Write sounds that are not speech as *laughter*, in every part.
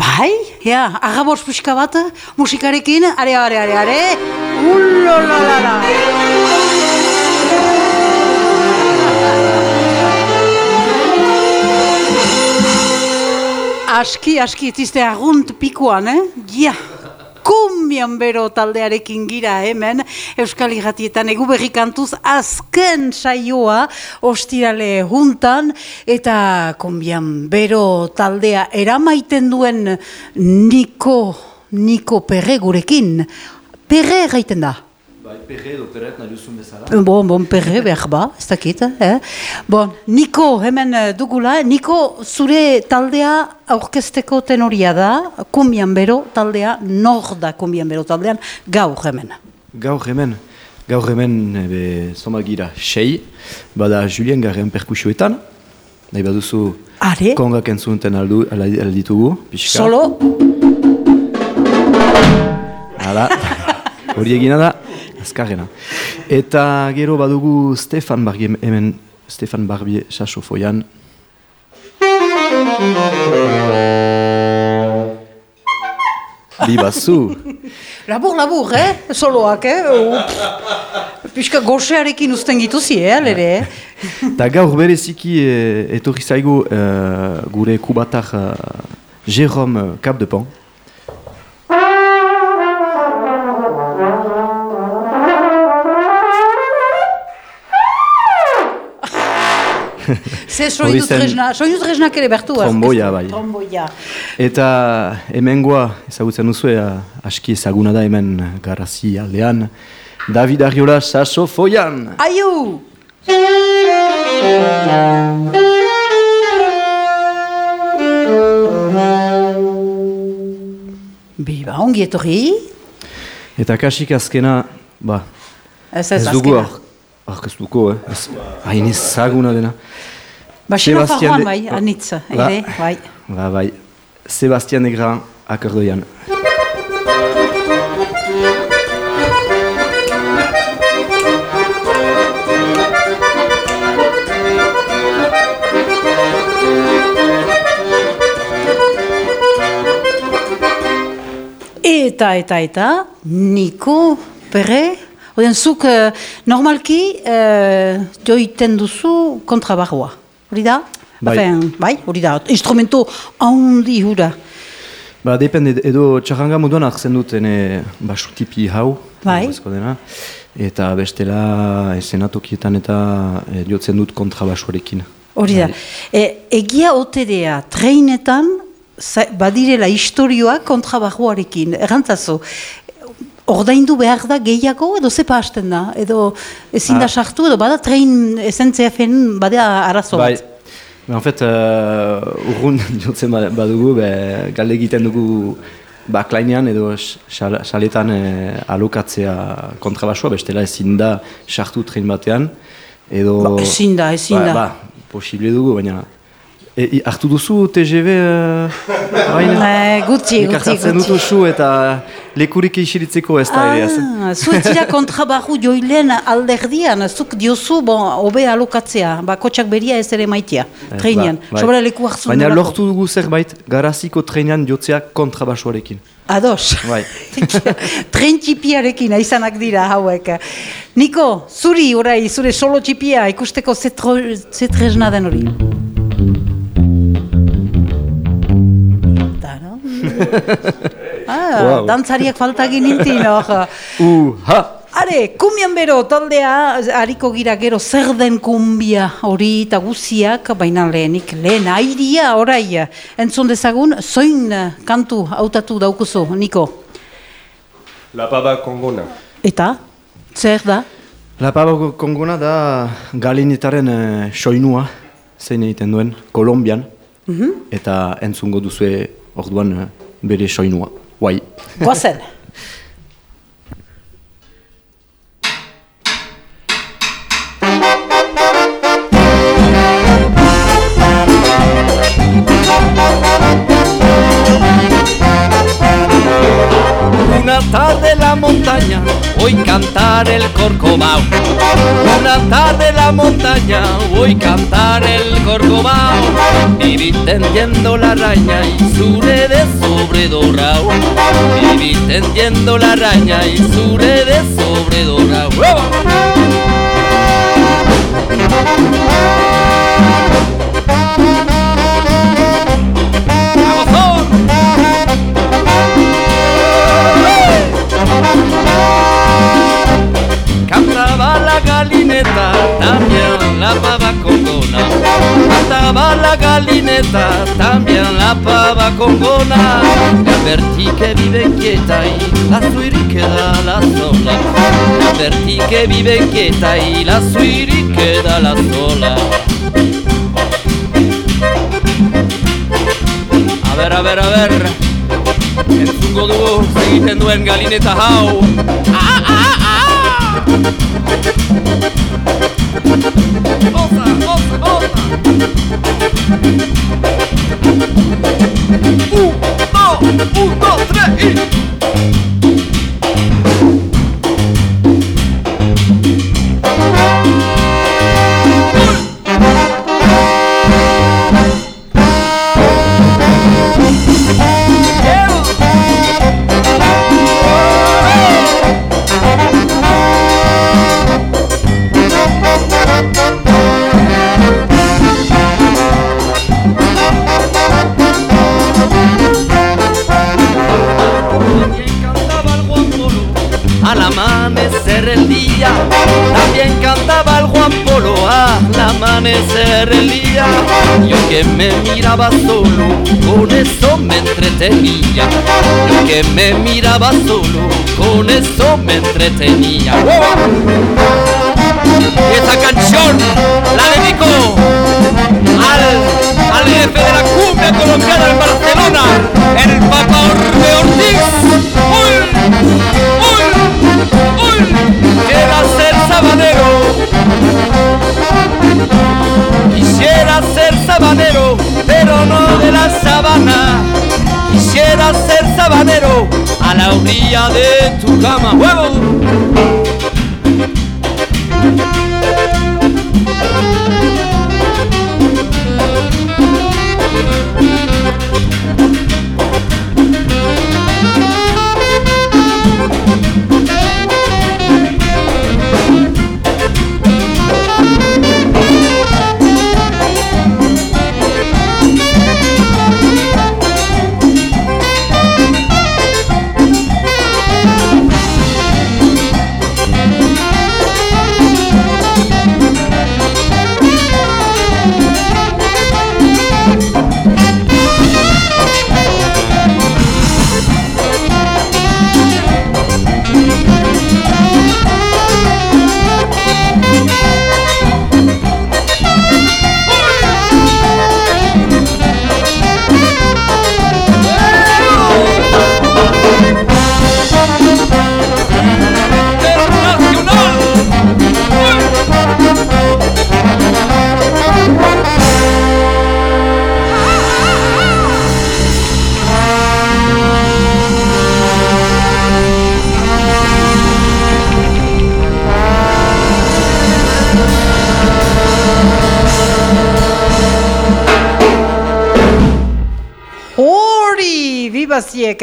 Bai, ja, agabos pixka bat, musikarekin, are, are, are, are, ullolalala. Aski, aski, etzizte agunt pikuan, eh? Ja, kumbian bero taldearekin gira hemen, Euskal Iratietan egu berrikantuz azken saioa ostirale juntan, eta kumbian bero taldea eramaiten duen Niko, Niko Perre gurekin. Perre gaiten da? Bai, perre edo perret nahi duzun bezala. Bon, bon, perre, behar ba, ez dakit, eh? Bon, Niko, hemen dugula, Niko, zure taldea aurkezteko tenoria da, kumbian bero taldea, nor da kumbian bero taldean, gaur hemen. Gaur hemen, gaur hemen, ebe, zomagira, sei, bada Julien garen perkusioetan, nahi baduzu Are? kongak entzunten aldu, aldi- alditugu, pixka. Solo, Hala, hori egina da, azkarrena. Eta gero badugu Stefan Barbie hemen, Stefan Barbie sasofoian. Bibazu. labur, labur, eh? Soloak, eh? Ups. Pixka goxearekin usten gituzi, eh, lere, eh? Eta gaur bereziki eh, etorri zaigu eh, gure kubatar eh, Jérôme Capdepont. *laughs* Ze soinu tresna, soinu tresnak ere bertu. Tromboia, aurkeztu. bai. Tromboia. Eta hemengoa ezagutzen duzu eh, aski ezaguna da hemen garrazi aldean. David Arriola sasofoian. Aiu! Biba, ongi etorri. Eta kasik azkena, ba, Ez ez, ez dugu azkena. aurkeztuko, eh? Ez, hain ezaguna dena. Ba, Sebastian xenofajoan de- bai, anitz, Ba. ere, bai. Ba, bai, Sebastian Negra akordoian. Eta, eta, eta, Niko, Perre, Oden, zuk eh, normalki eh, joiten duzu kontrabarroa, hori da? Bai. Afen, bai, hori da, instrumento handi hura. Ba, depende, edo txarranga moduan hartzen dut ene basutipi hau, Bai. dena, eta bestela esenatokietan eta e, jotzen dut kontrabasuarekin. Hori da. E, egia otedea, treinetan, badirela historioak kontrabarroarekin, errantzazu, ordaindu behar da gehiago edo zepa hasten da, edo ezin da Ah. sartu, edo bada trein esentzia fen badea arazo Bai, bat. ba, en fait, uh, urrun *laughs* jotzen ba- badugu, be, galde egiten dugu ba, klainean edo s- xal- xaletan eh, alokatzea kontrabasua, bestela ezin da sartu tren batean, edo... Ba, ezin da, ezin ba, da. Ba, posible dugu, baina... E, hartu duzu TGV uh? Eh, gutxi, hartzen gutxi. dut eta lekurik isiritzeko ez da ere. Ah, zuetzira *laughs* kontrabarru joilen alderdian, zuk diozu, bon, obe alokatzea, ba, kotxak beria ez ere maitea, Ez, treinean, ba, bai. sobera leku hartzun Baina lortu dugu zerbait garaziko trenean jotzea kontrabasuarekin. Ados. Bai. *laughs* Tren txipiarekin izanak dira hauek. Niko, zuri orai, zure solo txipia ikusteko zetresna den hori. Ah, Wow. dantzariak faltagin nintin, hor. *laughs* Uha! Are, kumbian bero, taldea, hariko gira gero zer den kumbia hori eta guziak, baina lehenik, lehen airia orai. Entzun dezagun, zoin kantu hautatu daukuzu, Niko. La pava kongona. Eta, zer da? La Pablo Kongona da galinetaren eh, soinua, zein egiten duen, Kolombian, eta entzungo duzue orduan bere soinua. Guai. Una tarde en la montaña, hoy cantar el corcovado. Una tarde en la montaña, hoy cantar el corcovado. Viví tendiendo la araña y sure de sobre dorado. Viví tendiendo la araña y sure de sobre dorado. Cantaba la galineta, también la pava congona. Cantaba la galineta, también la pava congona. Advertí que vive quieta y la suiri queda la sola. La advertí que vive quieta y la suiri queda la sola. A ver, a ver, a ver. Entzungo dugu egiten duen galineta hau. Ah, Un, dos, tres y... Yo que me miraba solo, con eso me entretenía. Yo que me miraba solo, con eso me entretenía. Y esta canción la dedico al, al jefe de la cumbia colombiana en Barcelona, el Papa Orbe Ortiz. ¡Uy! ¡Uy! ¡Uy! Quisiera ser sabanero. Quisiera ser sabanero, pero no de la sabana. Quisiera ser sabanero a la orilla de tu cama. ¡Huevo!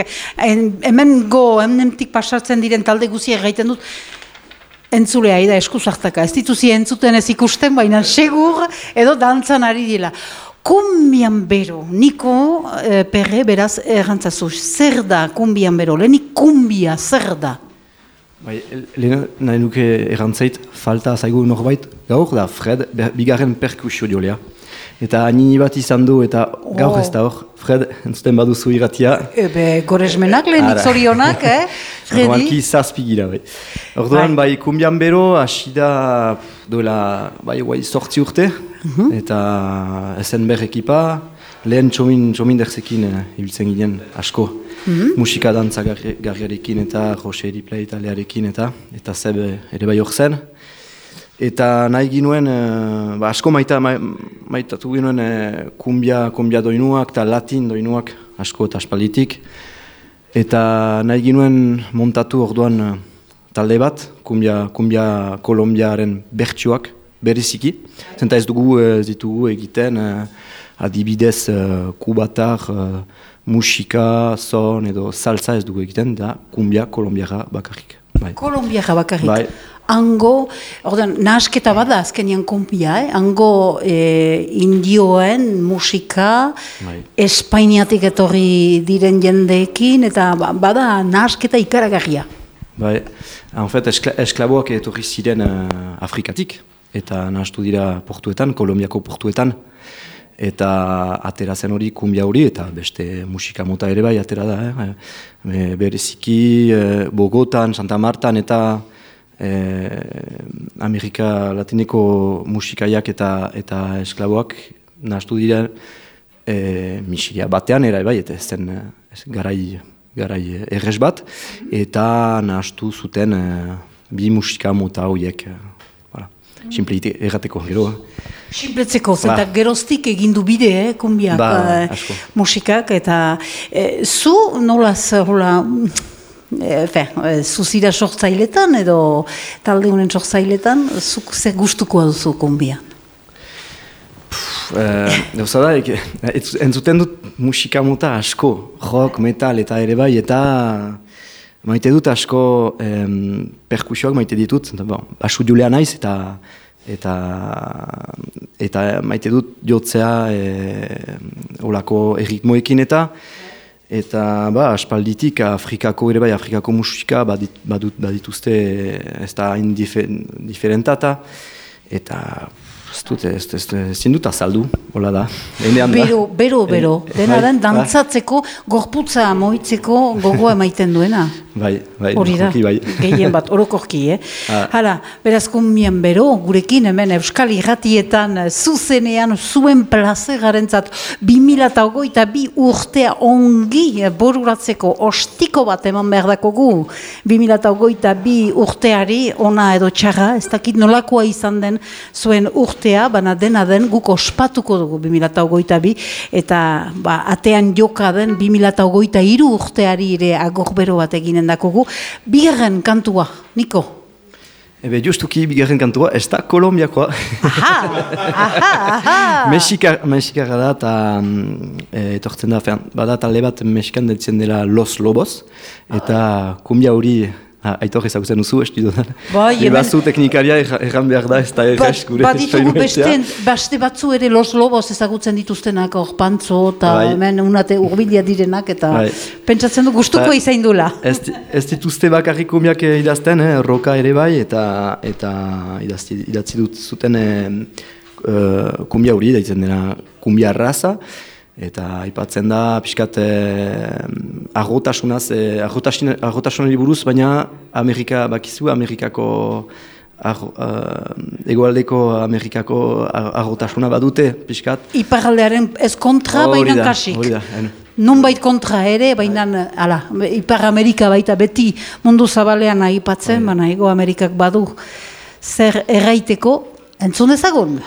En, hemen go, hementik pasartzen diren talde guziek gaiten dut, entzulea da eskuzartaka, ez dituzi entzuten ez ikusten, baina segur edo dantzan ari dila. Kumbian bero, niko eh, perre beraz errantzazu, zer da kumbian bero, lehenik kumbia, zer da? Bai, lehen nahi nuke errantzait, falta zaigu norbait, gaur da Fred, bigarren perkusio diolea. Eta anini bat izan du, eta gaur Oh. ez da hor, Fred, entzuten baduzu irratia. Ebe, goresmenak lehenik Ara. zorionak, eh? *laughs* Normalki Fredi? zazpi gira, bai. Orduan, Bai. bai, kumbian bero, hasi da duela, bai, bai, sortzi urte, eta SNBR ekipa, lehen txomin, txomin derzekin eh, ibiltzen ginen asko. Musika dantza garri- garriarekin eta Jose Eriplei talearekin eta eta zeb eh, ere bai hor zen. Eta nahi ginuen, eh, ba, asko maita, ma, maitatu ginuen eh, kumbia, kumbia doinuak eta latin doinuak asko eta aspalditik. Eta nahi ginuen montatu orduan talde bat, kumbia, kumbia kolombiaren bertsuak bereziki. Zenta ez dugu ez ditugu egiten adibidez uh, kubatar uh, musika, son edo salsa ez dugu egiten, da kumbia kolombiara bakarrik. Bai. Kolombiara bakarrik. Bai. Ango, orden, nahasketa bada azkenian kumpia, eh? ango eh, indioen musika, bai. espainiatik etorri diren jendeekin, eta ba, bada nahasketa ikaragarria. Bai, en fait, eskla, esklaboak etorri ziren uh, Afrikatik, eta nahastu dira portuetan, Kolombiako portuetan, eta atera zen hori kumbia hori, eta beste musika mota ere bai atera da, eh? E, bereziki, eh, Bogotan, Santa Martan, eta eh, Amerika Latineko musikaiak eta eta esklaboak nahastu dira eh, misiria batean, era bai, eta zen ez, garai, garai errez bat, eta nahastu zuten eh, bi musika mota horiek. Eh, Simplite errateko, gero. Simpletzeko, ba. geroztik egindu bide, eh, kumbiak, ba, musikak, eta eh, zu nolaz, hola, Efe, e, zuzira sortzailetan edo talde honen sortzailetan, zuk ze gustukoa duzu konbia? Gauza da, *laughs* entzuten dut musika muta asko, rock, metal eta ere bai, eta maite dut asko em, perkusioak maite ditut, bon, asu julea naiz eta eta eta maite dut jotzea e, olako erritmoekin eta Eta, ba, aspalditik, Afrikako ere bai, Afrikako musika badit, badut, badituzte ez da indiferentata. Eta, ez dut, ez, ez, ez, ez dut azaldu, hola da. Bero, bero, bero. Dena den, dantzatzeko, gorputza moitzeko gogoa emaiten duena. Bai, bai, Hori da, bai. gehien bat, orokorki, eh? Ah. Hala, berazko mien bero, gurekin hemen Euskal Irratietan zuzenean zuen plaze garentzat 2008 bi urtea ongi boruratzeko ostiko bat eman behar dako gu 2008 bi urteari ona edo txarra, ez dakit nolakoa izan den zuen urtea, bana dena den guk ospatuko dugu 2008 bi, eta ba, atean joka den 2008 iru urteari ere agorbero bat eginen dakogu. Bigarren kantua, Niko? Ebe, justuki, bigarren kantua, ez da Kolombiakoa. Aha, aha, aha. *laughs* Mexikara da, eta e, etortzen da, bada talde bat Mexikan ditzen dela Los Lobos, eta kumbia hori aitor ezagutzen duzu, esti dudan. Bai, Ebazu teknikaria erran behar da, ez da erraz gure ba, ditugu beste, batzu ere los lobos ezagutzen dituztenak hor pantzo eta bai. hemen unate urbilia direnak eta bai. pentsatzen du gustuko ba, izain dula. Ez, ez dituzte bakarrik kumiak idazten, eh, roka ere bai, eta eta idazti, idatzi dut zuten eh, uh, kumbia hori, daitzen dena kumbia raza, Eta aipatzen da, pixkat, eh, argotasunaz, eh, argotasunari buruz, baina Amerika, bakizu, Amerikako, ar, eh, egoaldeko Amerikako argotasuna badute, pixkat. Iparaldearen ez kontra, baina kasik. Hori da, Nun bait kontra ere, baina, ala, Ipar Amerika baita beti mundu zabalean aipatzen, baina ego Amerikak badu zer erraiteko, entzun ezagun?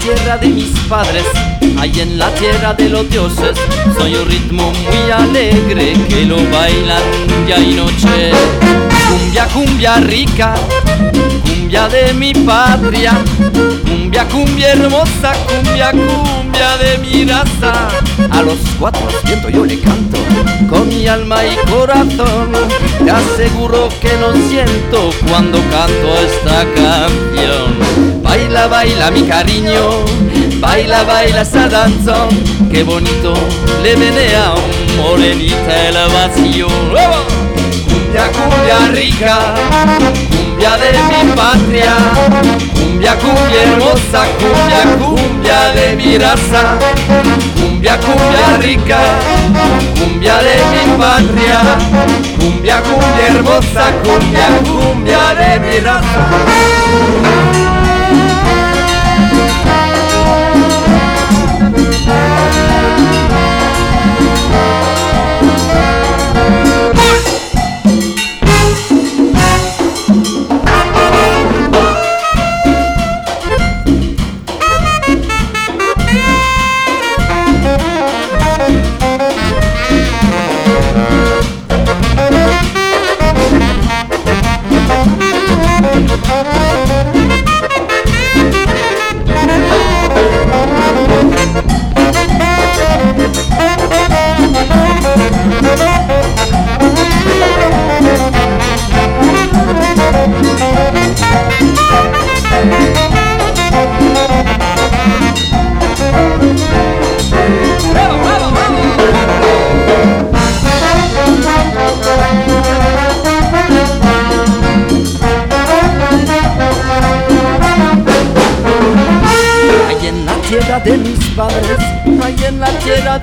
Tierra de mis padres, hay en la tierra de los dioses, soy un ritmo muy alegre que lo bailan día y noche. Cumbia, cumbia rica, cumbia de mi patria, cumbia, cumbia hermosa, cumbia, cumbia de mi raza. A los cuatro siento yo le canto con mi alma y corazón. Te aseguro que lo siento cuando canto esta canción. Baila, baila mi cariño, baila, baila esa danzón. Qué bonito le menea un morenita el vacío. Cumbia, cumbia rica, cumbia de mi patria, cumbia, cumbia hermosa, cumbia, cumbia de mi raza, cumbia, cumbia rica, cumbia de mi patria, cumbia, cumbia hermosa, cumbia, cumbia de mi raza.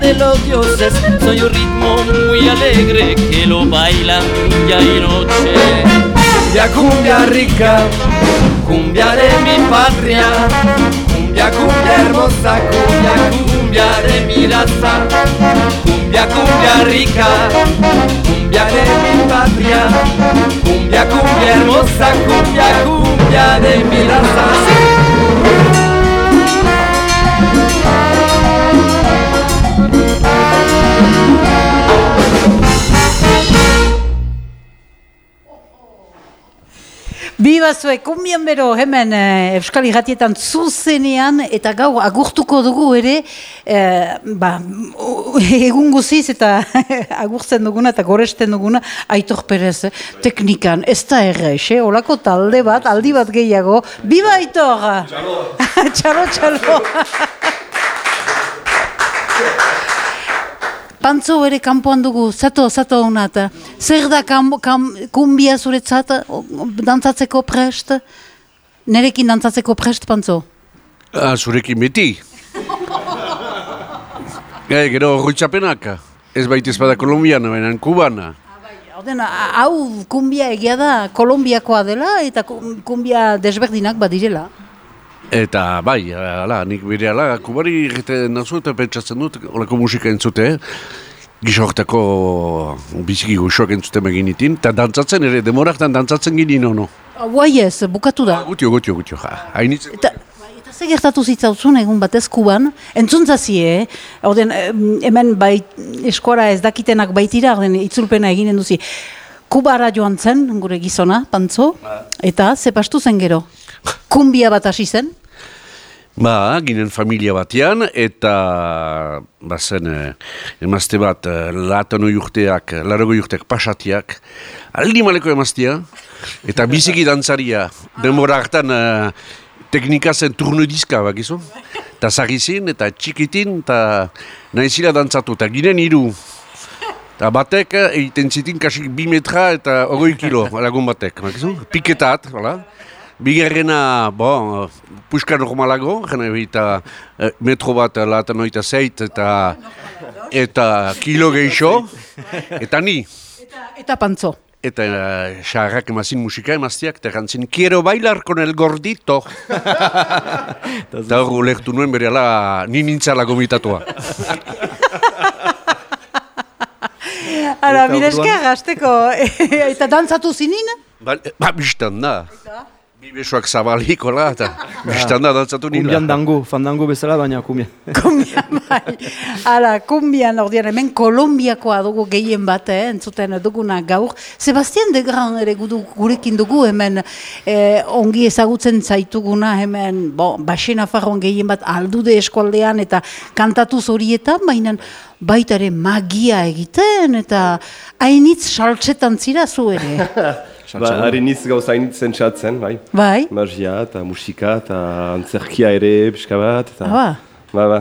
De los dioses, soy un ritmo muy alegre que lo bailan día y noche. Cumbia, cumbia rica, cumbia de mi patria, cumbia, cumbia hermosa, cumbia, cumbia de mi raza, cumbia, cumbia rica, cumbia de mi patria, cumbia, cumbia hermosa, cumbia, cumbia de mi raza. Biba zue, kumbian bero hemen eh, Euskal Irratietan zuzenean eta gaur agurtuko dugu ere eh, ba, egun guziz eta *laughs* agurtzen duguna eta goresten duguna Aitor Perez eh, teknikan ez da errez, eh? olako talde bat, aldi bat gehiago. Biba Aitor! Txalo! *laughs* txalo, *laughs* Pantzo ere kanpoan dugu, zato, zato honat. Zer da kam, kam, kumbia zuretzat, dantzatzeko prest? Nerekin dantzatzeko prest, Pantzo? Ah, zurekin beti. Gai, gero horretxapenak. Ez baita espada kolombiana, baina kubana. A- hau kumbia egia da Kolombiakoa dela eta ku- kumbia desberdinak badirela. Eta bai, ala, nik bere ala, kubari egiten nazu eta pentsatzen dut, olako musika entzute, gisa horretako biziki goxoak entzuten eginitin, eta dantzatzen ere, demoraktan dantzatzen ginen ono. Guai ez, bukatu da. Gutio, gutio, gutio, ja. Hainitzen, Eta, eta ze gertatu zitzauzun egun batez kuban, entzuntzazie, eh? Orden, em, hemen bai, eskora ez dakitenak baitira, orden, itzulpena eginen duzi. Kubara joan zen, gure gizona, pantzo, eta ze pastu zen gero. Kumbia bat hasi zen, Ba, ginen familia batean, eta bazen eh, emazte bat, eh, latano urteak, larago urteak pasatiak, aldi maleko emaztea, eta biziki dantzaria, denbora hartan eh, teknika zen turnudizka, bakizu? Eta zagizin, eta txikitin, eta nahizila dantzatu, eta ginen hiru. Eta batek eh, egiten zitin kasik bi metra eta ogoi kilo, lagun batek, bakizu? Piketat, hola? Bigarrena, bon, puska normalago, jena eta eh, metro bat latan oita zeit eta, eta kilo gehiago, eta ni. eta, eta pantzo. Eta uh, xarrak emazin musika emaztiak, eta gantzin, quiero bailar con el gordito. Eta hor lehtu nuen bere ala, ni nintzala gomitatua. Ara, Eta mire esker, hasteko, *laughs* eta dantzatu zinin? Ba, ba biztan da. Bi besoak zabalik, hola, eta biztan *laughs* da dantzatu nila. Kumbian dango, fandango bezala, baina *laughs* kumbian. Kumbian, bai. Ara, kumbian ordean hemen Kolombiakoa dugu gehien bat, eh, entzuten duguna gaur. Sebastian de Gran ere gudu, gurekin dugu hemen eh, ongi ezagutzen zaituguna hemen, bo, basena farroan gehien bat aldude eskualdean eta kantatuz horietan, baina baita ere magia egiten eta hainitz saltsetan zira zu ere. *laughs* Ba, Haren niz gauza hainitzen txatzen, bai. bai? Magia eta musika eta antzerkia ere pixka bat. Eta, Ba. Ba, ba.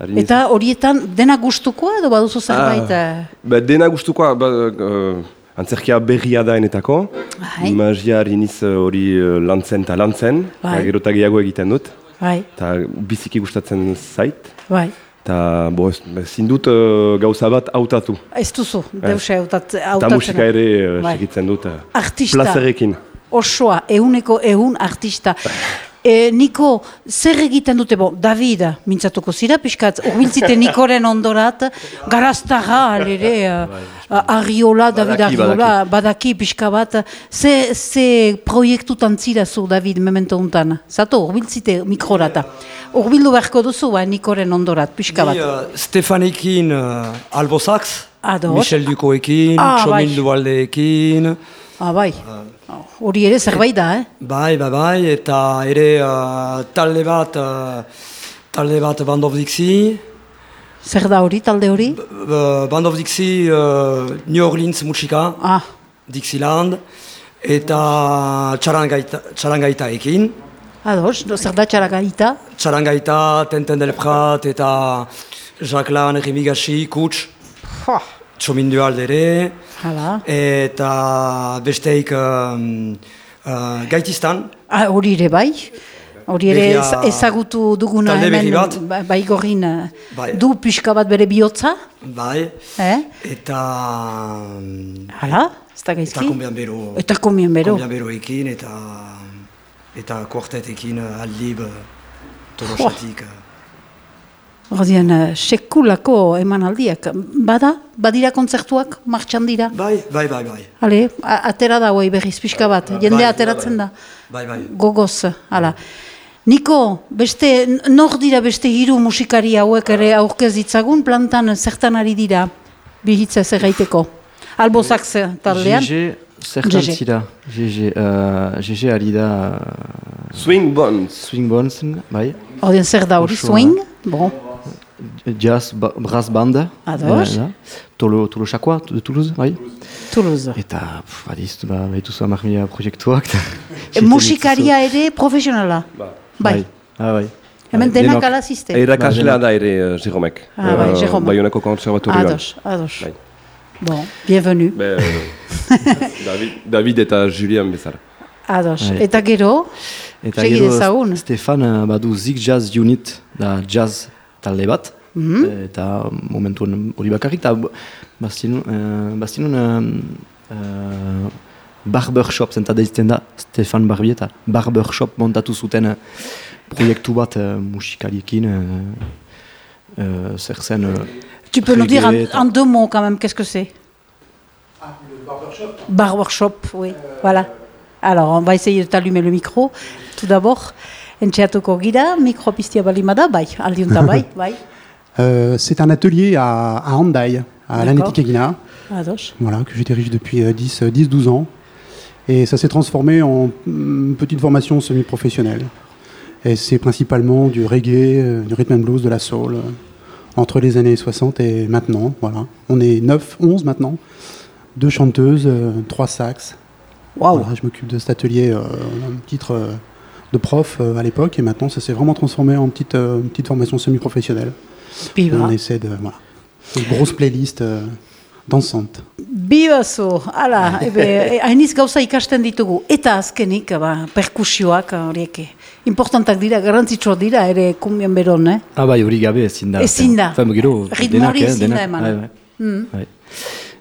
Harin Eta horietan dena gustukoa edo baduzu zerbait? eh? Ba, dena gustukoa, ba, uh, antzerkia berria da enetako. Bai. Magia hariniz uh, hori uh, lantzen eta lantzen. Bai. Gero eta gehiago egiten dut. Bai, Eta biziki gustatzen zait. bai. Eta, bo, ez- ezin dut uh, gauza bat hautatu. Ez duzu, deuse hautat, Eta hautatzen. musika ere uh, Bai. segitzen dut. uh, Artista. Plazerekin. Osoa, ehuneko ehun artista. *laughs* E, Niko, zer egiten dute, bo, David, mintzatuko zira, pixkat, urbiltzite *laughs* Nikoren ondorat, garaztara, alere, uh, Arriola, David Badaki, Arriola, badaki pixka bat, ze, ze proiektutan zira zu, David, memento untan, zato, urbiltzite mikrorata. Urbildu beharko duzu, ba, Nikoren ondorat, pixka Ni, uh, Stefanekin uh, Albosax, Ados. Michel Dukoekin, Ah, bai. Txomin Duvaldeekin, Ah, bai, hori ere zerbait da, eh? bai, bai, bai, eta ere uh, talde bat, uh, talde bat Band of Dixie, Zer da hori, talde hori? uh, Band of Dixie uh, New Orleans musika, Ah, Dixieland, eta txarangaita, txarangaitaekin, Ados, no, zer da txaragaita? Txarangaita, Tenten del Prat eta Jacques Lan, Rimigashi, Kuts, Txomindu aldere, Hala. eta besteik um, uh, gaitistan, Ah, hori ere bai. Hori ere ezagutu duguna hemen bat. ba- bai gorrin eh, Bai. du pixka bat bere bihotza. bai, Eh? eta um, Hala, ez da eta gaizki. konbian bero, Eta komien bero. konbian beroekin, eta eta kuartetekin uh, aldib, uh, tolosatik. uh, Ordean, eh, sekulako emanaldiak. Bada, badira kontzertuak, martxan dira. Bai, bai, bai, bai. Hale, atera da hoi berriz pixka bat, jende bai, ateratzen da. Bai, bai. Gogoz, hala. Niko, beste, nor dira beste hiru musikari hauek ere aurkez ditzagun, plantan zertan ari dira, bihitza zer gaiteko. Albozak ze taldean. Zertan GG. zira. GG, uh, GG ari da Swing Bonds. Swing Bonsen, bai. Ordean zer da hori, swing, bon, Jazz, ba, brass banda. Ados. Eh, da. Tolo, Tolosakoa, de Toulouse, bai. Toulouse. Eta, pff, adiz, ba, baituzu amak mila proiektuak. E, musikaria ere profesionala. Bai. Bai. Ah, bai. Hemen denak denok. ala ziste. Erakaslea da ere uh, Jeromek. Ah, bai, Jerome. Bayonako konservatorioan. Ados, ados. Bai. Bon, bienvenue. Be, *laughs* David, David eta Julian bezala. Ados. Eta gero, Eta gero. Stefan badu Zig Jazz Unit, da jazz talde bat. Mhm. Eh, Eta momentuan hori bakarrik, eta bastinun, uh, bastinun uh, uh, barbershop zenta deizten da, Stefan Barbieta, barbershop montatu zuten eh, proiektu bat uh, musikariekin, uh, uh, zer zen... Uh, tu peux nous dire en, eta- deux mots quand même, qu'est-ce que c'est? Barbershop, oui, voilà. Alors, on va essayer de t'allumer le micro, tout d'abord. Entxeatuko gira, piztia balimada, bai, aldiunta bai, *laughs* bai. Euh, c'est un atelier à, à à Ados. voilà, que je dirige depuis euh, 10, euh, 10-12 ans. Et ça s'est transformé en mm, petite formation semi-professionnelle. Et c'est principalement du reggae, euh, du rhythm and blues, de la soul, euh, entre les années 60 et maintenant. Voilà. On est 9, 11 maintenant, deux chanteuses, euh, trois sax. Waouh. Voilà, je m'occupe de cet atelier euh, un titre euh, de prof euh, à l'époque et maintenant ça s'est vraiment transformé en petite, euh, une petite formation semi-professionnelle. On essaie de. Voilà. Une grosse playlist euh, dansante. Bibazo, ala, ebe, e, hainiz gauza ikasten ditugu. Eta azkenik, ba, perkusioak horiek importantak dira, garrantzitsua dira, ere kumbien beron, eh? ah bai, hori gabe ezin da. Ezin da. Fem, gero, Ritmo denak, hori eh, ezin da eman. Bai, bai. Mm. Bai.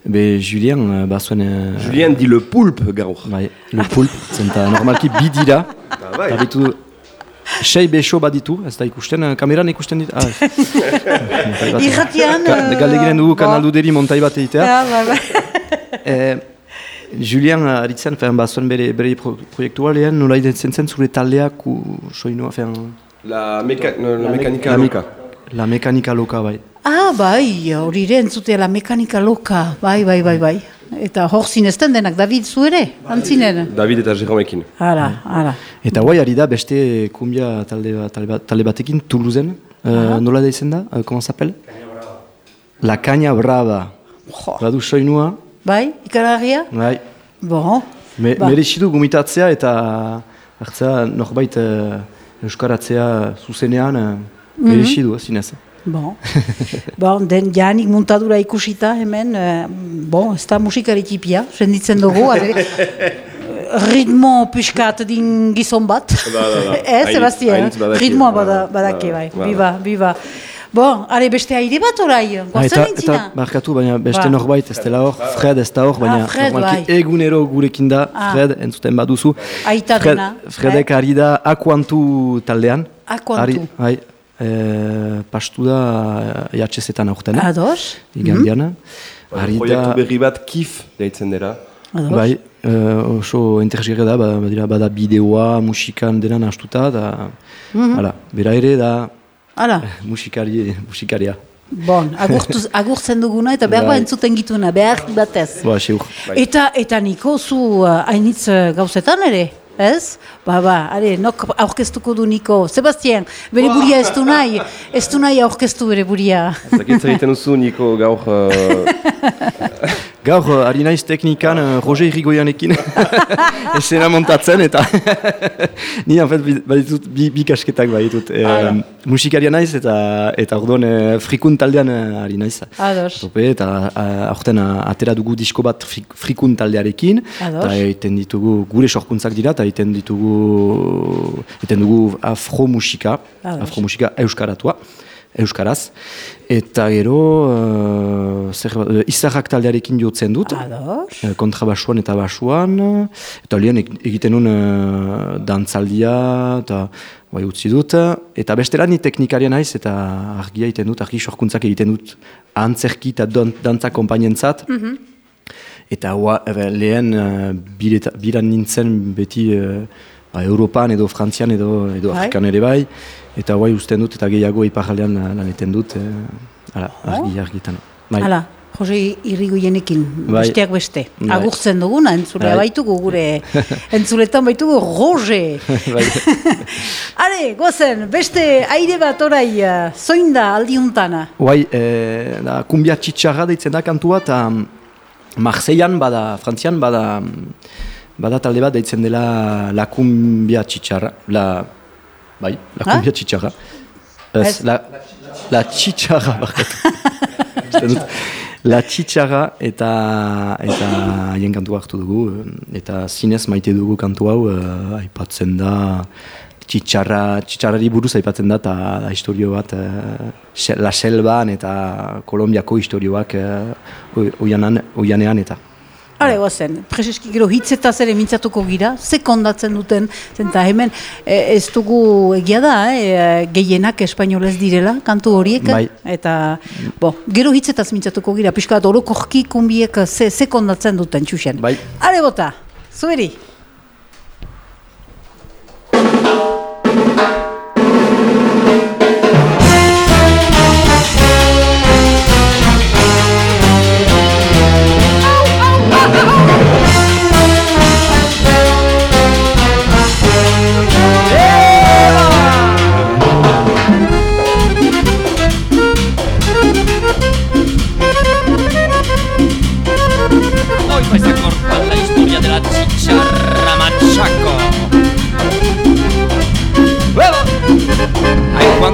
Be, Julien, eh, bazuen... eh, Julien dit le poulpe gaur. Bai, le pulp, zenta normalki bi dira, Ah, bai. eta bitu sei beso baditu, ez da ikusten, kameran ikusten dit, ah. Irratian, *laughs* Ka- Galdeginen dugu bo. kanaldu deri montai bat egitea. Ba, ba. Eh, Julien eh, aritzen, fen, bazuen bere, bere pro, proiektua lehen, nola identzen zen zure taldeak, soinua, fen, La, meka, no, la mekanika la loka. la mekanika loka, bai. Ah, bai, hori ere entzutea la mekanika loka, bai, bai, bai, bai. Eta hor zinezten denak, David, zu ere, antzinen. David eta Jeromekin. Hala, hala. Eta guai ari da beste kumbia talde, talde, talde batekin, Toulousen, uh, nola da izen da, uh, comment s'appelle? La Caña Brava. Jo. Badu soinua, Bai, ikaragarria? bai, Bon. Me, Ba. merezidu gumitatzea eta hartzea norbait uh, euskaratzea zuzenean uh, merezidu, zinez. Bon. bon, den janik muntadura ikusita hemen, eh, bon, ez da musikari tipia, senditzen dugu, *laughs* ale, ritmo pixkat din gizon bat. da, da. *laughs* eh, Sebastien, hainitz badaki. ritmoa Ba, bada, ba, badake, ba, bai, ba. biba, biba. Bon, ale beste aire bat orai, Ah, gozen eta, barkatu, baina beste Ba. norbait ez dela hor, Fred ez da hor, baina Ah, Fred, normalki bai. egunero gurekin da, Ah. Fred entzuten baduzu. Aita Fred, Fredek ari da akuantu taldean. Akuantu. Ari, bai, e, pastu da jatxezetan aurten. Ados? Igandiana. Ari Proiektu da, berri bat kif deitzen dira. Ados? bai, eh, oso interesgarri da, ba- badira, bada bideoa, musikan dena nastuta, da, hala, bera ere da Hala, *laughs* musikari, musikaria. bon, agurtuz, *laughs* agurtzen duguna eta behar ba Bai. entzuten gituna, behar batez. Ba, seur. Eta, eta niko zu uh, hainitz uh, gauzetan ere, ez? Ba, ba, are, nok aurkeztuko du niko. Sebastian, bere buria ez du nahi, ez du nahi aurkeztu bere buria. Zakitza egiten duzu, Niko, gaur... Uh, *laughs* Gaur, uh, ari naiz teknikan uh, Roger Irigoyanekin *laughs* esena montatzen, eta *laughs* ni, en bi- baditut bi, bi kasketak baditut. E, musikaria naiz, eta eta orduan uh, frikun taldean ari naiz. Ados. Tope, eta aurten atera dugu disko bat frik, frikun taldearekin, Ados. eta egiten ditugu, gure sorkuntzak dira, eta egiten ditugu, egiten dugu afromusika, Ados. afromusika euskaratua, euskaraz, eta gero, uh, zer, uh, izarrak taldearekin jotzen dut, Ados. eh, kontrabasuan eta basuan, eta eg- egiten nun uh, dantzaldia, eta bai utzi dut, eta bestela ni teknikaria naiz, eta argia egiten dut, argi sorkuntzak egiten dut, antzerki eta dantza kompainentzat, Eta hua, ebe, lehen uh, biran nintzen beti uh, ba, Europan edo Frantzian edo, edo Bai. Afrikan ere bai. Eta guai usten dut eta gehiago iparaldean lan lan egiten dut. Uh, ala, argi argitan. Bai. Hala, Jose Irrigoienekin, Bai. besteak beste. Bai. Agurtzen duguna, entzulea Bai. baitugu gure, *laughs* entzuletan baitugu Roge. *laughs* Bai. *laughs* Hale, gozen, beste aire bat orai, uh, zoin da aldiuntana? Guai, eh, da, kumbia txitsarra deitzen da kantua, eta mm, Marseillan bada, Frantzian bada, mm, bada talde bat deitzen dela la kumbia txitsarra. La, bai, la Ha? kumbia txitsarra. Ez, la, la txitsarra, *laughs* barkatu. La txitsarra eta eta haien kantua hartu dugu eh, eta zinez maite dugu kantu hau eh, aipatzen da txitsarra, txitsarrari buruz aipatzen da eta historio bat eh, se- La Selban eta Kolombiako historioak uh, oianean eta Hale, gozen, preseski gero hitzetaz ere mintzatuko gira, ze kondatzen duten, zenta hemen e, ez dugu egia da, e, gehienak espainolez direla, kantu horiek, Bai. eta bo, gero hitzetaz mintzatuko gira, pixka bat orokorki kumbiek ze, ze kondatzen duten, txusen. Bai. Hale, bota, zueri.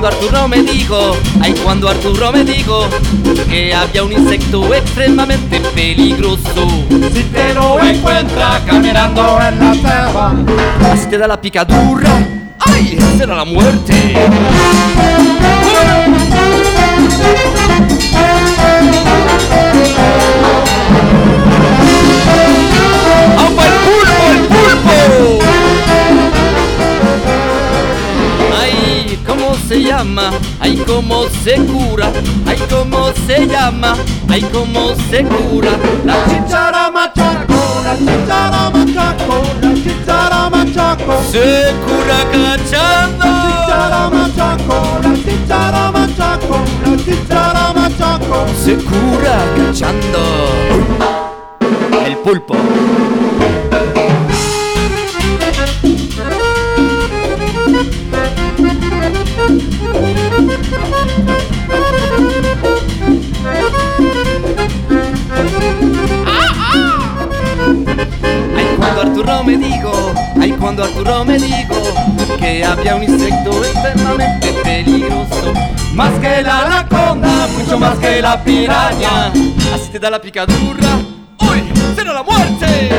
Cuando Arturo me dijo, ay, cuando Arturo me dijo que había un insecto extremadamente peligroso. Si te lo encuentras caminando en la selva, Si te da la picadura, ay, será la muerte. Se llama? Ay, ¿cómo se cura? Ay, ¿cómo se llama? Ay, ¿cómo se cura? La chichara machaco, la chichara machaco, la chichara machaco, se cura cachando. chichara machaco, la chichara machaco, la chichara machaco. Se cura cachando. El pulpo. Había un insecto extremadamente peligroso, más que la anaconda, mucho más que la piraña. Así te da la picadura, ¡uy! ¡Será la muerte!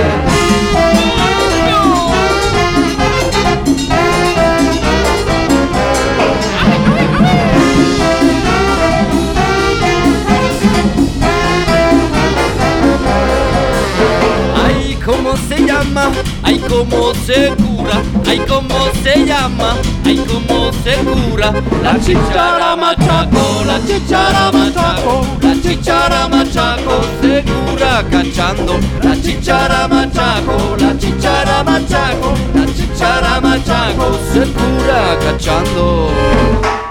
Ay, ¿cómo se llama? Ay, ¿cómo se? Ay, ¿cómo se llama? Ay, ¿cómo se cura? La chichara machaco, la chichara machaco, la chichara machaco se cura cachando. La chichara machaco, la chichara machaco, la chichara machaco se cura cachando.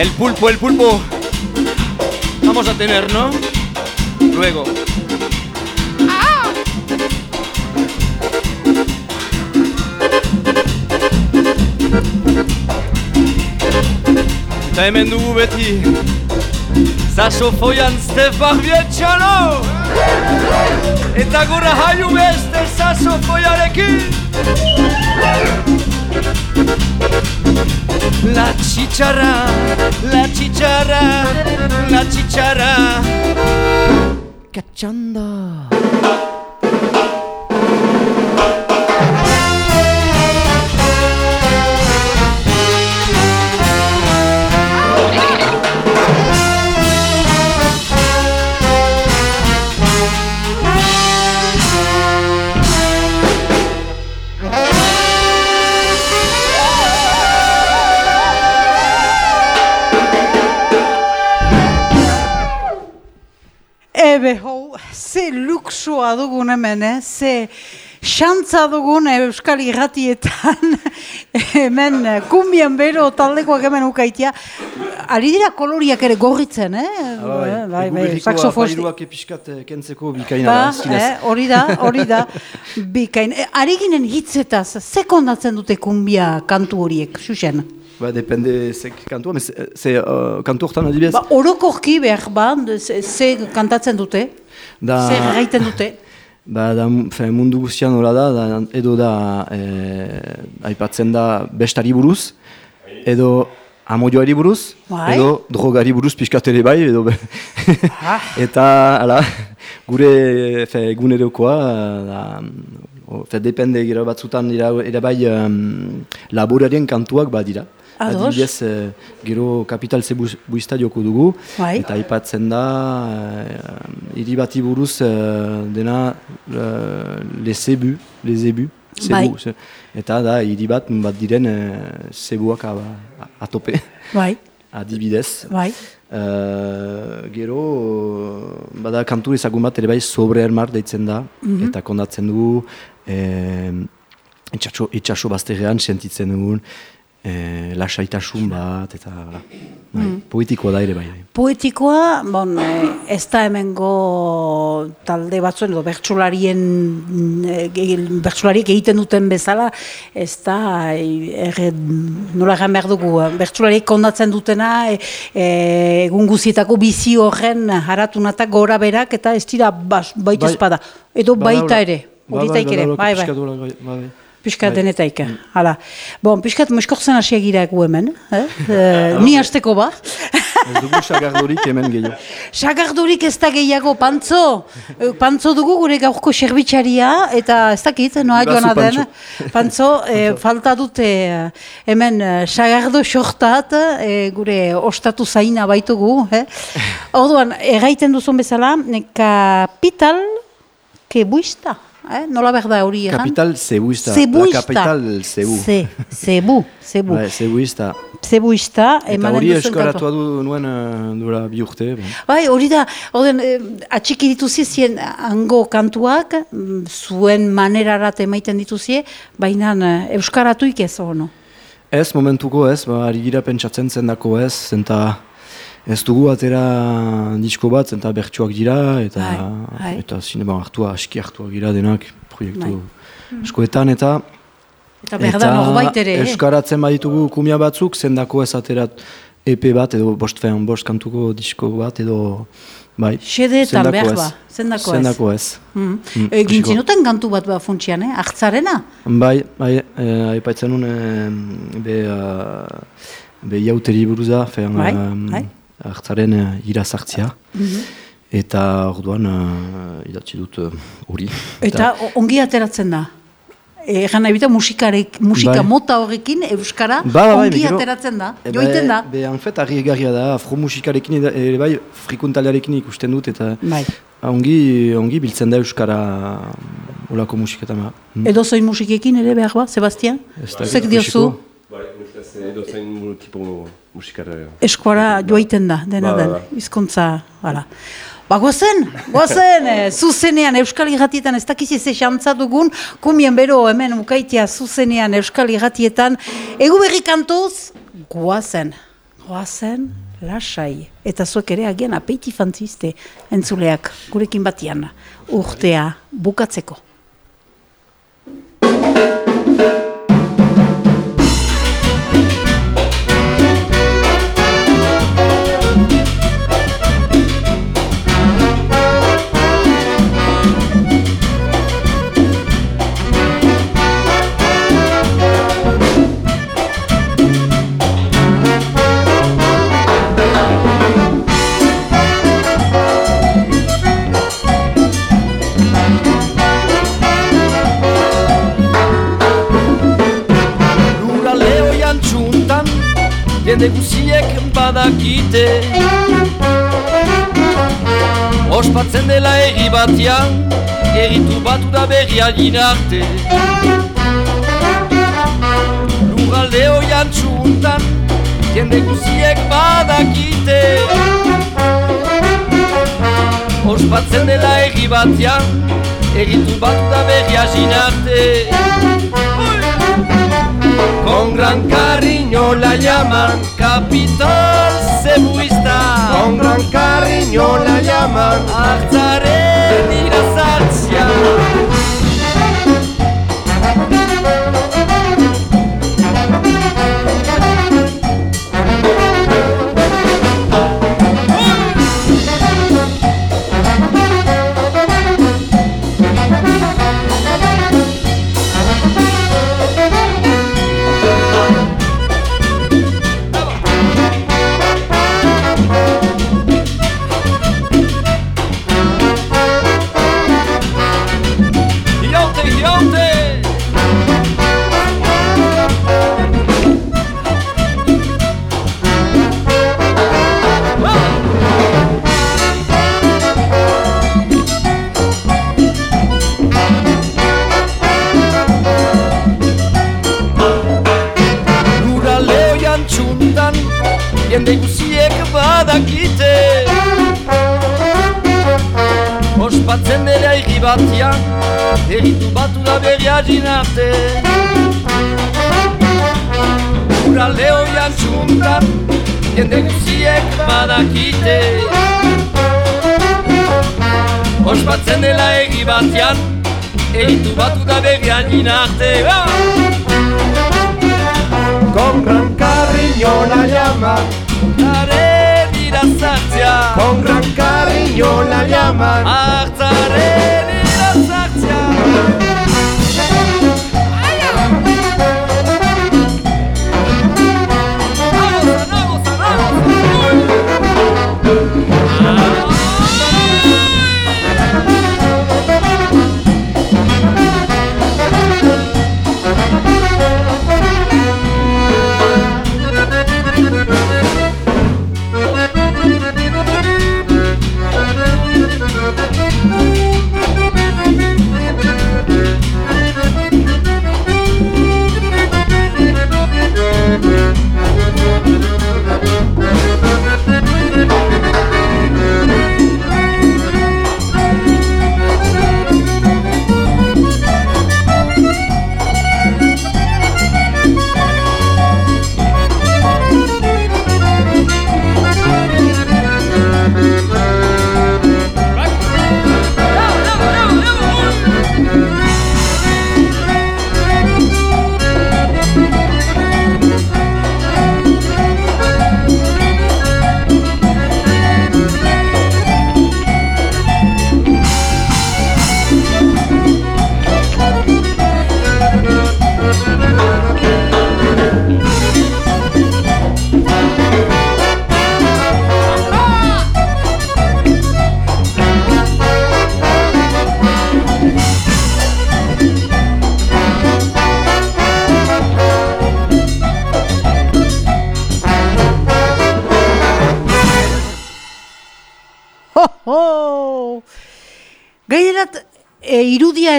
El pulpo, el pulpo. Vamos a tener, ¿no? Luego. Hemen dugu beti Sasofoian Stefan Bietxano Eta gora haiu beste sasofoiarekin La txitxarra, la txitxarra, la txitxarra Cachondo ze xantza dugun Euskal Irratietan, *laughs* hemen eh, kumbian bero taldekoak hemen ukaitia. Ari dira koloriak ere gorritzen, eh? Eh, bai, bai, saxofosti- Apairuak episkat eh, kentzeko bikaina Ba, eh, hori da, hori da, *laughs* bikain. E, ari ginen hitzetaz, ze kondatzen dute kumbia kantu horiek, xuxen? Ba, depende ze kantua, mez, ze uh, kantu hortan adibidez, Ba, orokorki behar ba, ze, ze kantatzen dute, da, ze gaiten dute. *laughs* ba, da, fe, mundu guztian hola da, da, edo da, eh, aipatzen da bestari buruz, edo amoioari buruz, Bai. edo drogari buruz pixkat ere bai, edo be. Ah. *laughs* eta, ala, gure fe, egunerokoa, da, o, fe, depende gero batzutan dira, ere bai um, laborarien kantuak badira. Adibidez, eh, gero kapital ze buizta joko dugu, Bai. eta aipatzen da, hiri bati buruz eh, dena eh, lezebu, lezebu, zebu, Bai. ze- eta da hiri bat bat diren eh, zebuak aba- atope, Bai, *laughs* adibidez. bai. Eh, gero, bada kantu ezagun bat ere bai sobre el mar deitzen da, Mhm. eta kondatzen dugu, eh, itxaso, itxaso bazterrean sentitzen dugun, eh, lasaitasun bat, eta bai, Mhm. poetikoa da ere bai. Poetikoa, bon, eh, ez da hemengo talde batzuen, edo bertsularien, ge- bertsulariek egiten duten bezala, ez da, eh, erre, nola egan behar dugu, bertsulariek kondatzen dutena, eh, egun guzietako bizi horren haratunatak gora berak, eta ez dira baita Bai. espada, edo Ba, baita bai, ere, ba, bai, ere, bai, bai, Piskat Bai. denetaik, hala. Bon, piskat muskortzen hasiak egu hemen, eh? Eh, *laughs* ni hasteko ba. Ez dugu sagardorik hemen gehiago. *laughs* Sagardurik ez da gehiago, pantzo. Eh, Pantzo dugu gure gaurko serbitxaria, eta ez dakit, noa Bazu, joana den. Pantxo. *laughs* Pantzo, eh, falta dute hemen sagardo sortat, eh, gure ostatu zaina baitugu. Eh? Orduan, erraiten duzun bezala, eh, kapital kebuista. Eh? Nola behar da hori egan? Capital Cebuista. Zebuista. La capital Cebu. Ze, zebu, zebu. Bai, Cebuista. Zebuista, Eta hori eskaratua du nuen uh, duela bi urte. bon. Bai, hori da, orden, eh, atxiki dituzie zien hango kantuak, mm, zuen manerarat emaiten dituzie, baina eh, euskaratuik ez ono. Ez, momentuko ez, ba, ari gira pentsatzen zendako ez, zenta ez dugu atera disko bat, zenta bertsuak dira, eta, Bai, bai. eta zinema hartua, aski hartua gira denak, proiektu Bai. askoetan, eta Eta behar da norbait ere, eh? euskaratzen baditugu kumia batzuk, zendako ez aterat EP bat, edo bost fean, bost kantuko disko bat, edo bai. Xedeetan zendako behar ez. ba, zendako ez. Zendako ez. Mm. Mm, Egin zinuten kantu bat ba funtsian, eh? Artzarena? Bai, bai, eh, aipatzen nun, eh, be, uh, be jauteri buruza, fean, Bai, eh, bai. Hartzaren uh, irazartzia. Mhm. Eta orduan uh, idatzi dut eh, hori. Eta o- ongi ateratzen da. Egan nahi bita musikarek, musika Bai. mota horrekin, euskara, Ba, ba, bai, ongi gero- ateratzen da, E, joiten da. Be, en fet, argi egarria da, afromusikarekin, eda- ere bai, frikuntalearekin ikusten dut, eta Bai. ongi, ongi biltzen da euskara olako musiketan. Mm. Edo zoin musikekin ere behar ba, Sebastian? Zek diozu? ikusiko. Bai, edo zein tipo musikara. eskuara joaiten da, dena Ba, den, ba, ba. hizkuntza, hala. Ba, gozen, gozen, eh, zuzenean Euskal Irratietan ez dakiz ez xantza dugun, kumien bero hemen ukaitia zuzenean Euskal Irratietan, egu berri kantuz, goazen. Goazen, lasai. Eta zuek ere agian apeiti fantziste entzuleak gurekin batian urtea bukatzeko. Alin arte Lura leo jantxuntan Jende guziek badakite Ospatzen dela egi batian Egitu batu da berri alin arte Con gran cariño la llaman capital cebuista. Con gran cariño la llaman Artzaren irazartzia. Egitu batu da berri arte. Lura leo jantxuntan, jende guziek badakite. Ospatzen dela egi batian, egitu batu da berri arte. Ah! Con gran cariño la llaman Artzaren irazartzea Con gran cariño la llaman Artzaren Thank you.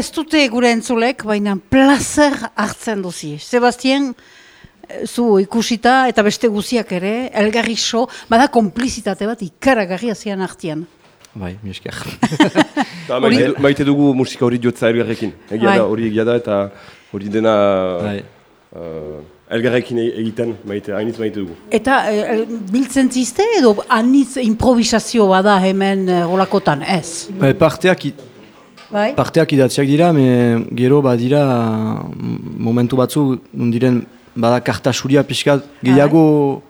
Ez dute gure entzulek, baina plazer hartzen duzi. Sebastien, e, zu ikusita eta beste guziak ere, elgarri so, bada komplizitate bat ikaragarri azian artian. Bai, mi esker. Ta, maite, maite dugu musika hori jotza elgarrekin. Egia Bai. da, hori egia da eta hori dena Bai. uh, elgarrekin e- egiten, maite, hainitz maite dugu. Eta eh, biltzen ziste edo anitz improvisazio bada hemen eh, olakotan, ez? Ba, parteak, Bai? parteak idatziak dira, me, gero badira mm, momentu batzu, diren bada kartasuria pixkat gehiago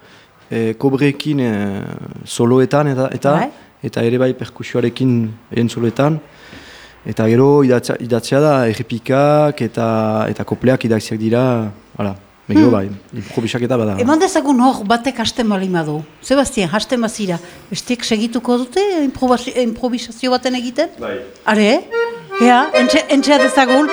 e, kobrekin e, soloetan eta, eta, Bai. eta ere bai perkusioarekin egin soloetan. Eta gero idatzia, idatzia da errepikak eta, eta kopleak idatziak dira, hala, me gero bai, improvisak eta bada. Eman dezagun hor batek hasten bali madu. Sebastian, hasten bazira. Bestiek segituko dute improvisazio baten egiten? Bai. Are, ea, entxe, entxea dezagun.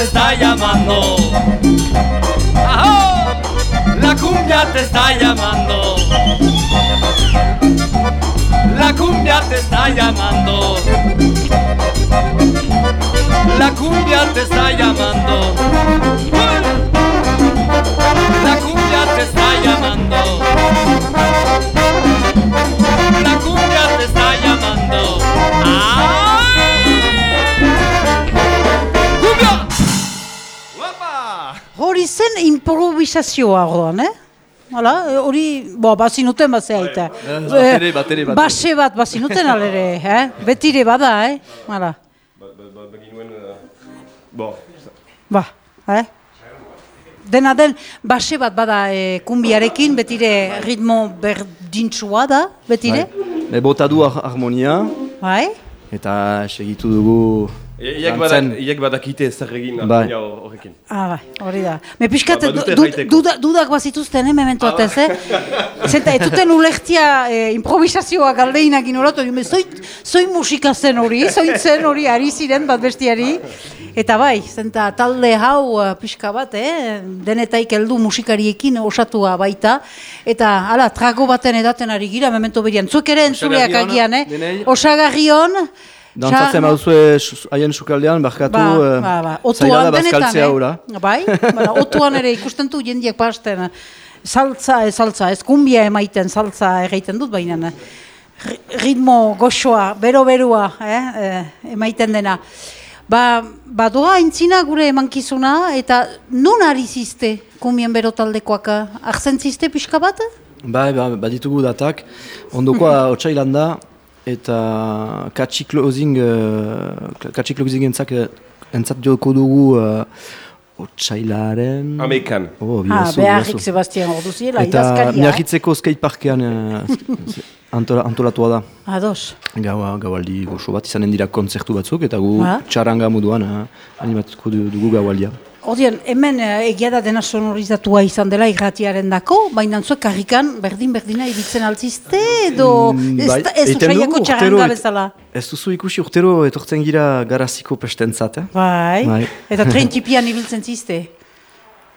Te está llamando. ¡Ajá! La cumbia te está llamando. La cumbia te está llamando. La cumbia te está llamando. La cumbia te está llamando. La cumbia te está llamando. ¡Ay! Zen improvisazioa orduan, eh? Hala, eh, hori, bo, bazinuten bat zehaita. batere, batere, batere. Base bat bazinuten alere, eh? Betire bada, eh? Hala, Baginuen, uh, bo, ba, eh? Dena den, base bat bada eh, kumbiarekin, betire ritmo berdintsua da, betire? E, bota du har- harmonia, Bai? eta segitu dugu Dantzen. badak, iek badakite zer egin Bai. horrekin. Ah, bai, hori da. Me pixkat, Ba- badute du- jaiteko. duda, dudak bazituzten, eh, memento atez, eh? Zenta, ez zuten ulektia eh, improvisazioa galdeinak inoratu, zoit, zoi musika zen hori, zoit zen hori, ari ziren bat bestiari. Eta bai, zenta, talde hau eh, pixka bat, eh, denetaik heldu musikariekin osatua baita. Eta, hala, trago baten edaten ari gira, memento berian. Zuek ere entzuleak agian, eh? denei. Dantzatzen baduzue su- haien sukaldean, barkatu, Ba, eh, ba, ba. zaila Otuan bazkaltzea eh? hura. Bai, bada, otuan ere ikusten du jendiak pasten. Saltza, ez saltza, ez kumbia emaiten saltza egiten dut baina. ri- Ritmo goxoa, bero-berua, eh, eh, emaiten dena. Ba, badoa aintzina gure emankizuna, eta nun ari zizte kumbien bero taldekoak? Arzen zizte pixka bat? Bai, ba, baditugu datak. Ondokoa otsailan da, eta katxi closing, uh, katxi closing entzak, entzat joko dugu uh, Otsailaren... Amekan. Oh, Ah, beharrik. Sebastian ordu ziela, Eta miagitzeko skateparkean eh, antola, antolatua da. Ados. Gaua, gaualdi goxo bat izanen dira kontzertu batzuk, eta gu Ah. txaranga moduan eh, animatuko du- dugu gaualdia. Ordean, hemen eh, egia da dena sonorizatua izan dela irratiaren dako, baina zuek karrikan berdin-berdina ibiltzen altzizte edo Mm, ez, bai, ez usaiako txaranga bezala. Ez duzu ikusi urtero etortzen gira garaziko pestentzat, eh? Bai. Bai. Eta tren *laughs* tipian ibiltzen zizte.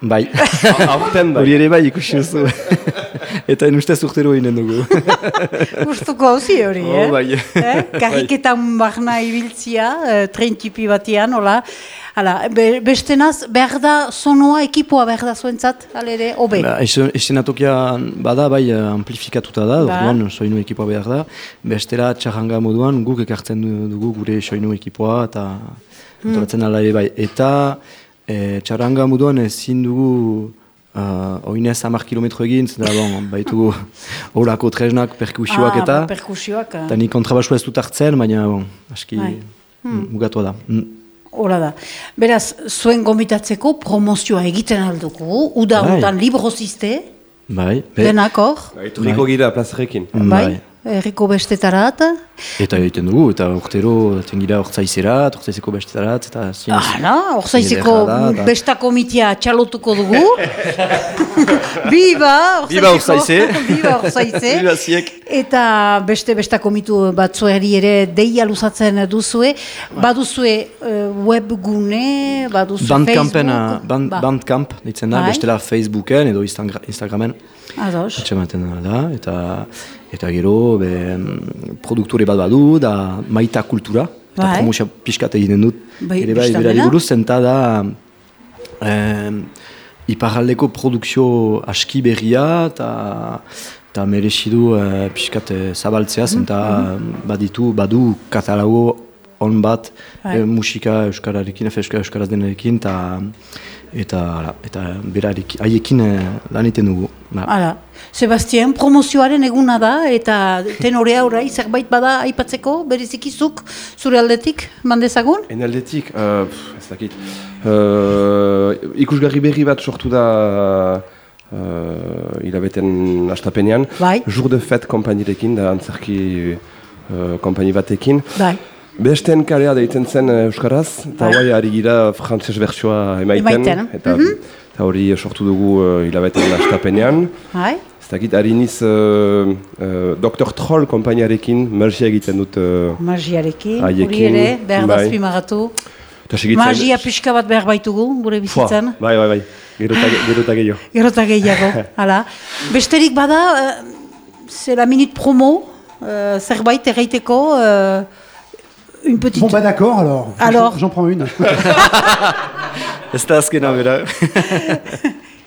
Bai. *laughs* Aurten bai. Hori ere bai ikusi duzu. *laughs* eta en ustez urtero inen dugu. Gustuko hauzi hori, Oh, eh? bai. eh? Karriketan barna ibiltzia, eh, tren tipi batean, hola. Hala, be, bestenaz, behar da sonoa, ekipoa behar da zuentzat, alere, hobe. Ba, Estenatokia bada bai eh, amplifikatuta da, Ba. orduan soinu ekipoa behar da. Bestela txarranga moduan guk ekartzen du- dugu gure soinu ekipoa eta Hmm. antolatzen ala ere bai. Eta e, txarranga moduan ezin dugu uh, oinez hamar kilometro egin, zera bon, baitugu *laughs* horako tresnak, perkusioak eta Ah, perkusioak. eh. eta ni kontrabasua ez dut hartzen, baina bon, aski Bai. mm, mugatua da. Mm. Hola da. Beraz, zuen gomitatzeko promozioa egiten alduko, uda Bai. untan librozizte, Bai, denak hor, Etorriko gira plazarekin. bai, herriko bestetarat. Eta egiten dugu, eta urtero tengira ortsaizera, ortsaizeko bestetarat, eta zinez... Hala, orzaizeko ederra da, eta- besta komitea txalotuko dugu. *laughs* Biba, Orzaize. Biba Orzaize. *laughs* Biba ziek. Eta beste besta komitu batzueri ere deia luzatzen duzue. Baduzue eh, webgune, baduzue Bandcampen, Facebook. uh, band, Ba, Bandcamp, ditzen da, Bai. bestela Facebooken edo Instagra- Instagramen. Ados. Atxematen da, eta, eta gero, be, mm, produktore bat badu, da maita kultura, eta Bai. promozio pixkat egiten dut. Bai, ere bai, berari dena. buruz, zenta da, em, iparraldeko produkzio aski berria, eta eta merezi du eh, pixkat eh, zabaltzea, zenta Mhm, baditu, badu katalago on bat Bai. eh, musika euskararekin, efe euskara euskaraz denarekin, eta eta, hala, eta berarekin, haiekin eh, lan egiten dugu. Ba. Hala, Sebastian, promozioaren eguna da, eta tenorea orai zerbait bada aipatzeko, berezikizuk, zure aldetik, mandezagun? En aldetik, uh, pff, ez dakit, uh, ikusgarri berri bat sortu da uh, hilabeten astapenean. Bai. Jour de Fête kompainirekin, da antzerki uh, kompaini batekin. Bai. Besten karea deitzen zen eh, Euskaraz, eta Bai. guai ari gira frantses bertsioa emaiten. Emaiten, Eta, eta hori sortu dugu uh, hilabeten astapenean. Bai? Ez dakit, ari uh, uh, Dr. Troll kompainiarekin magia egiten dut. Uh, Magiarekin, hori ere, behar da bai. azpimarratu. eta segitzen- Magia pixka bat behar baitugu, gure Fua, bizitzan. Bai, bai, bai. Gero eta ge- gero eta gehiago. *laughs* Gero eta gehiago, *laughs* hala. Besterik bada, uh, zera minut promo, uh, zerbait erraiteko, uh, une petite... Bon, bah d'accord, alors. Alors J'en- prends une. *laughs* Bera. *laughs*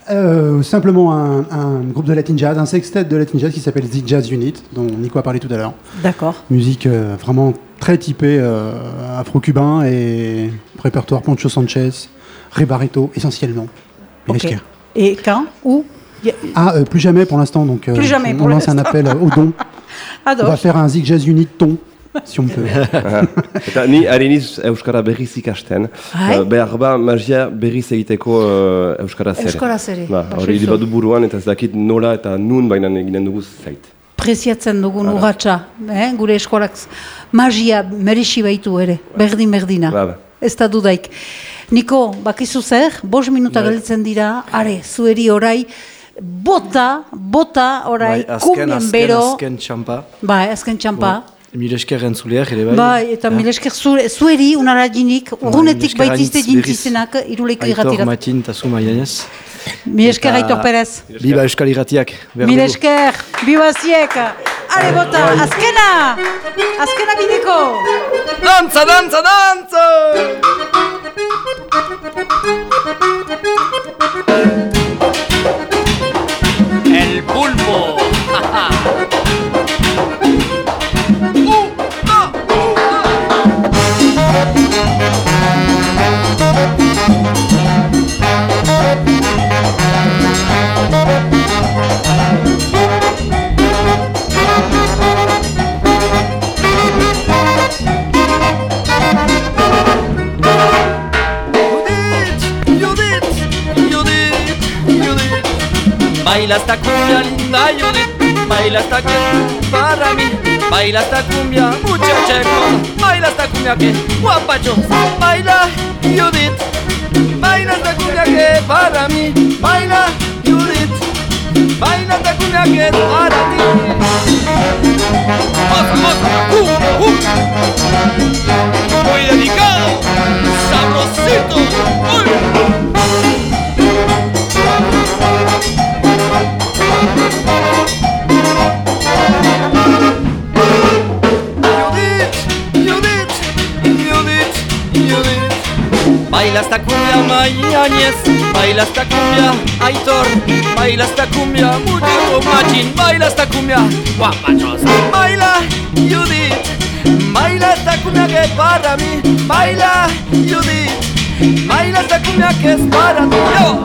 Euh, simplement un, un groupe de Latin Jazz, un sextet de Latin Jazz qui s'appelle The Jazz Unit, dont Nico a parlé tout à l'heure. D'accord. Musique euh, vraiment très typée euh, afro-cubain et répertoire Poncho Sanchez, Ray Barreto essentiellement. Et Ok. Lesker. Et quand Où Y a- Ah, euh, plus jamais pour l'instant, donc euh, Plus jamais on pour lance un appel euh, aux dons. On va faire un Zig Jazz Unit ton, *laughs* si on peut. *laughs* Eta ni ari niz Euskara berriz ikasten. Uh, behar ba magia berriz egiteko uh, Euskaraz ere. Euskaraz ere. Ba, Ba, hori justu. badu buruan eta ez dakit nola eta nun baina eginen dugu zait. Preziatzen dugun urratsa, eh? gure eskolak magia merexi baitu ere, berdin berdina. Ba, ba. Ez da dudaik. Niko, bakizu zer, bos minuta Bai. gelditzen dira, are, zueri orai, bota, bota orai, Bai, azken, kumien azken, bero, azken txampa. bai, azken txampa. Mil esker entzuleak ere bai. Bai, eta Ja. mil esker zure- zueri unaraginik, urgunetik esker baitizte berriz. jintzizenak, iruleiko Aitor, irratirat. Matin, eta Zuma Janez. Mil esker Eta- Aitor Perez. Biba Euskal Irratiak. behar Mil dugu. esker, biba ziek. Ale bota, azkena! Azkena bideko! Dantza, dantza, dantza! *laughs* baila esta cumbia linda Judith, baila esta que para mí, baila esta cumbia muchacha baila esta cumbia que guapachosa, baila Judith, baila esta cumbia que para mí, baila Judith, baila esta cumbia que para ti. Moza, moza, uh, uh. Muy dedicado, sabrosito, uy. Baila esta cumbia Mayañez, baila esta cumbia Aitor, baila esta cumbia Muñeco Machín, baila esta cumbia guapachosa. Baila Judith, baila esta cumbia que es para mí, baila Judith, baila esta cumbia que es para ti. Yo.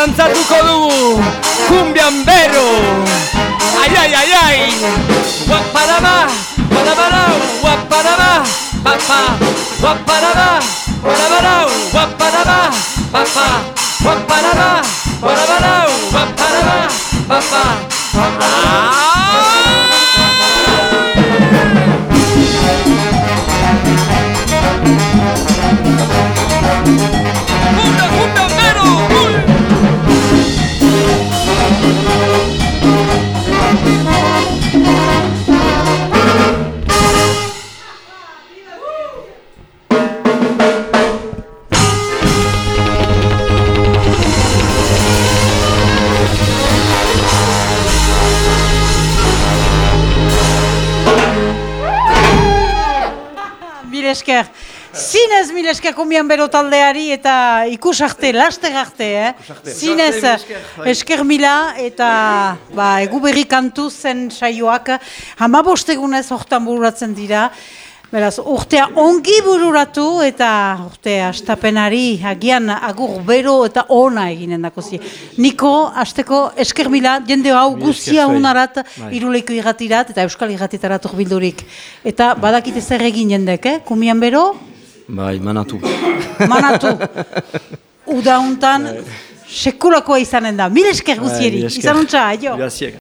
danza Zinez mil esker kumbian bero taldeari eta ikus arte, laster arte, eh? Zinez esker mila eta ba, egu berri kantu zen saioak hamabost egunez hortan bururatzen dira. Beraz, urtea ongi bururatu eta urte astapenari agian agur bero eta ona eginen dako zi. Niko, asteko esker mila, jende hau guzia zuei. unarat, Bai. iruleiko irratirat eta euskal irratitarat bildurik. Eta badakite zer egin jendek, eh? Kumian bero, Bai, manatu. manatu. *laughs* Uda untan, sekulakoa izanen da. Mil esker guzieri. Bai, mila esker. Izan untxa, aio.